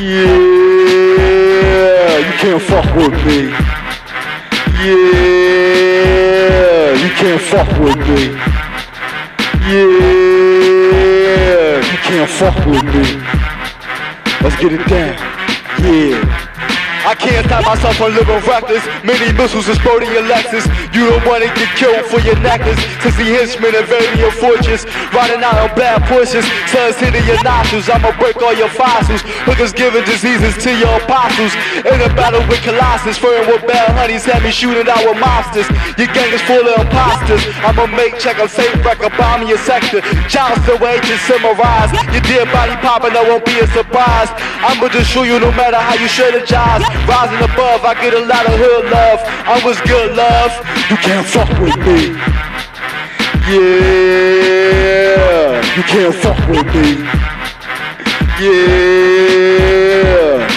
Yeah, you can't fuck with me. Yeah, you can't fuck with me. Yeah, you can't fuck with me. Let's get it down. Yeah. I can't stop myself from living reckless. Many missiles exploding your Lexus. You don't wanna get killed for your necklace. Since the henchmen invading your fortress. Riding out on bad pushes. Suns hitting your nostrils. I'ma break all your fossils. Hookers giving diseases to your apostles. In a battle with Colossus. Furring with bad honeys. Had me shooting out with monsters. Your gang is full of imposters. I'ma make check, I'm safe, record, bomb your sector. Child still to summarize. Your dead body popping, that won't be a surprise. I'ma show you no matter how you strategize. Rising above, I get a lot of hood love. I was good love. You can't fuck with me. Yeah, you can't fuck with me. Yeah,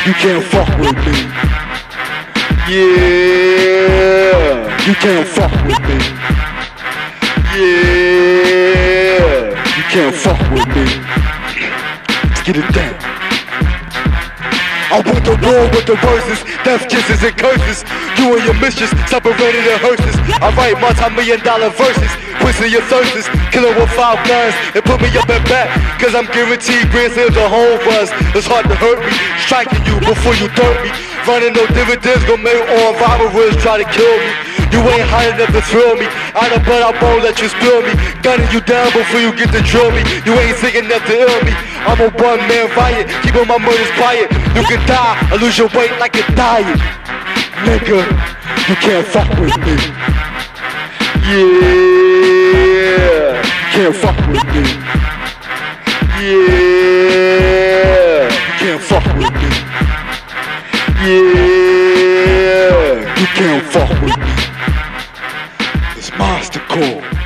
you can't fuck with me. Yeah, you can't fuck with me. Yeah, you can't fuck with me. Let's get it down. I want the war with the verses, death kisses and curses. You and your mistress separated in hearses. I write multi-million dollar verses, twisting your thirsts, killing with five guns, and put me up and back. Cause I'm guaranteed grand sales the home runs. It's hard to hurt me, striking you before you dirt me. Running no dividends, gon' make all robbers try to kill me. You ain't high enough to thrill me. I done but I won't let you spill me. Gunning you down before you get to drill me. You ain't sick enough to ill me. I'm a one man riot, keeping my murders quiet. You can die or lose your weight like a diet. Nigga, you can't fuck with me. Yeah, can't fuck with me. Yeah, can't fuck with me. Yeah, you can't fuck with me cool.